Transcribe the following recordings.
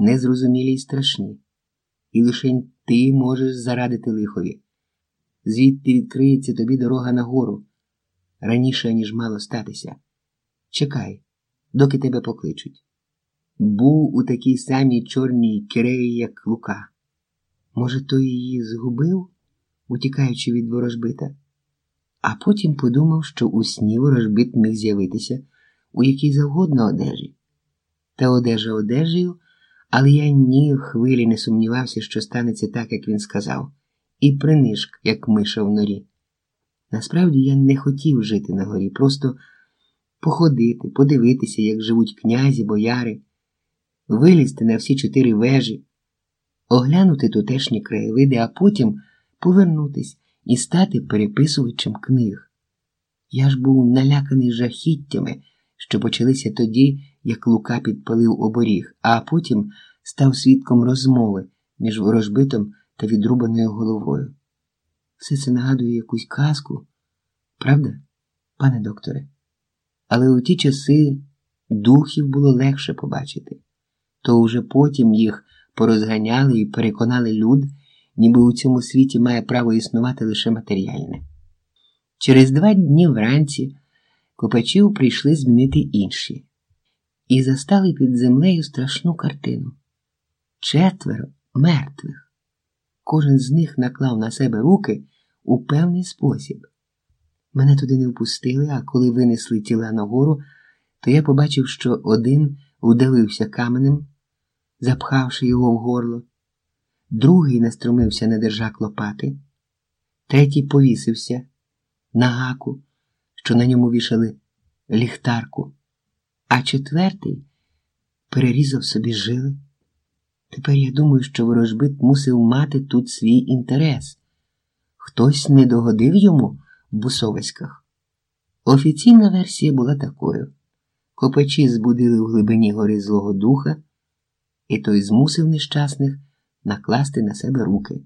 незрозумілі й страшні, і лише ти можеш зарадити лихові. Звідти відкриється тобі дорога нагору раніше, ніж мало статися. Чекай, доки тебе покличуть. Був у такій самій чорній киреї, як Лука. Може, той її згубив, утікаючи від ворожбита, а потім подумав, що у сні ворожбит міг з'явитися у якій завгодно одежі. Та одежа одежею, але я ні хвилі не сумнівався, що станеться так, як він сказав, і принишк, як миша в норі. Насправді я не хотів жити на горі, просто походити, подивитися, як живуть князі, бояри, вилізти на всі чотири вежі, оглянути тутешні краєвиди, а потім повернутись і стати переписувачем книг. Я ж був наляканий жахіттями, що почалися тоді, як Лука підпалив оборіг, а потім став свідком розмови між ворожбитом та відрубаною головою. Все це нагадує якусь казку, правда, пане докторе? Але у ті часи духів було легше побачити, то вже потім їх порозганяли і переконали люд, ніби у цьому світі має право існувати лише матеріальне. Через два дні вранці копачів прийшли змінити інші і застали під землею страшну картину четверо мертвих. Кожен з них наклав на себе руки у певний спосіб. Мене туди не впустили, а коли винесли тіла нагору, то я побачив, що один удавився каменем, запхавши його в горло, другий настромився на держак лопати, третій повісився на гаку, що на ньому вішали ліхтарку, а четвертий перерізав собі жили. Тепер я думаю, що ворожбит мусив мати тут свій інтерес. Хтось не догодив йому в бусовиськах. Офіційна версія була такою: копачі збудили в глибині гори Злого Духа, і той змусив нещасних накласти на себе руки,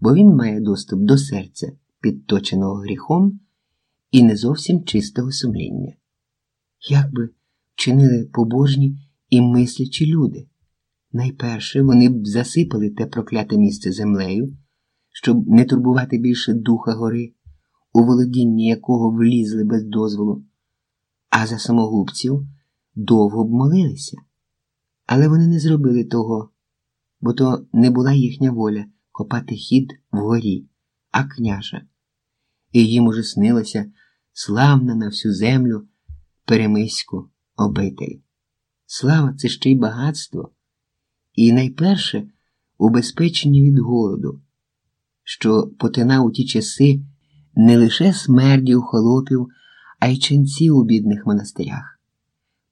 бо він має доступ до серця, підточеного гріхом і не зовсім чистого сумління. Як би вчинили побожні і мислячі люди? Найперше вони б засипали те прокляте місце землею, щоб не турбувати більше духа гори, у володінні якого влізли без дозволу, а за самогубців довго б молилися. Але вони не зробили того, бо то не була їхня воля копати хід вгорі, а княжа. І їм уже снилося славна на всю землю перемиську обитель. Слава це ще й багатство і найперше убезпечення від голоду, що потинав у ті часи не лише смердів холопів, а й ченців у бідних монастирях,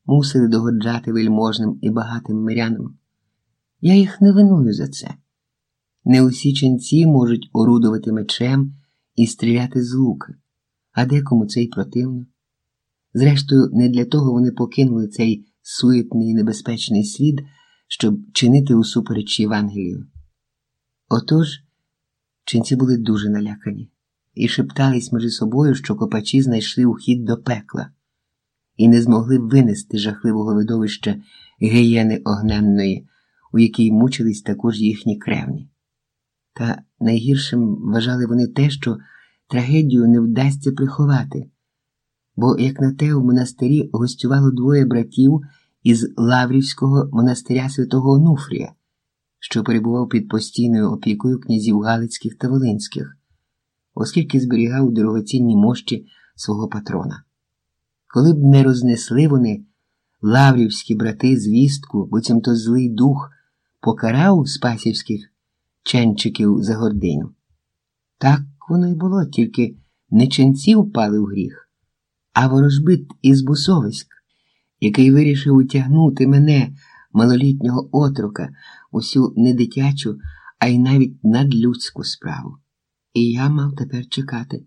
мусили догоджати вельможним і багатим мирянам. Я їх не виную за це. Не усі ченці можуть орудувати мечем і стріляти з лука, а декому це й противно. Зрештою, не для того вони покинули цей суетний і небезпечний світ щоб чинити усупереч Євангелію. Отож, ченці були дуже налякані і шептались між собою, що копачі знайшли ухід до пекла і не змогли винести жахливого видовища гієни огненної, у якій мучились також їхні кревні. Та найгіршим вважали вони те, що трагедію не вдасться приховати, бо, як на те, у монастирі гостювало двоє братів із Лаврівського монастиря святого Онуфрія, що перебував під постійною опікою князів Галицьких та Волинських, оскільки зберігав дорогоцінні мощі свого патрона. Коли б не рознесли вони лаврівські брати звістку, буцімто злий дух покарав спасівських ченчиків за гординю. Так воно й було, тільки не ченці впали в гріх, а ворожбит із бусовиськ який вирішив утягнути мене, малолітнього отрока, усю не дитячу, а й навіть надлюдську справу. І я мав тепер чекати.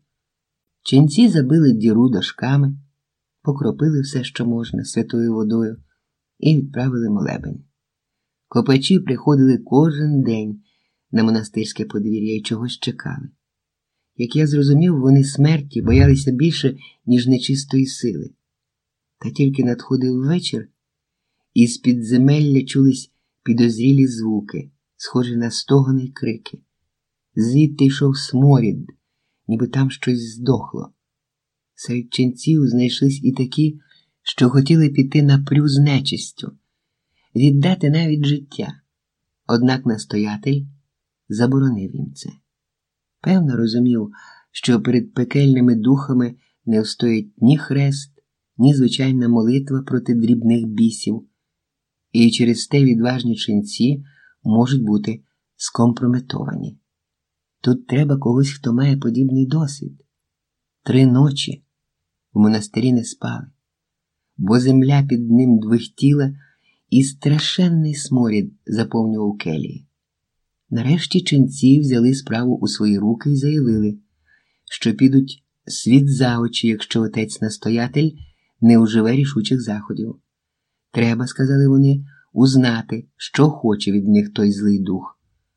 Ченці забили діру дошками, покропили все, що можна, святою водою, і відправили молебень. Копачі приходили кожен день на монастирське подвір'я і чогось чекали. Як я зрозумів, вони смерті боялися більше, ніж нечистої сили. Та тільки надходив вечір, і з підземелля чулись підозрілі звуки, схожі на стогони й крики. Звідти йшов сморід, ніби там щось здохло. Серед ченців знайшлись і такі, що хотіли піти на прю з нечистю, віддати навіть життя. Однак настоятель заборонив їм це. Певно, розумів, що перед пекельними духами не встоять ні хрест, ні звичайна молитва проти дрібних бісів, і через те відважні ченці можуть бути скомпрометовані. Тут треба когось, хто має подібний досвід. Три ночі в монастирі не спали, бо земля під ним двихтіла, і страшенний сморід заповнював келії. Нарешті ченці взяли справу у свої руки і заявили, що підуть світ за очі, якщо отець настоятель не уживе рішучих заходів. Треба, сказали вони, узнати, що хоче від них той злий дух.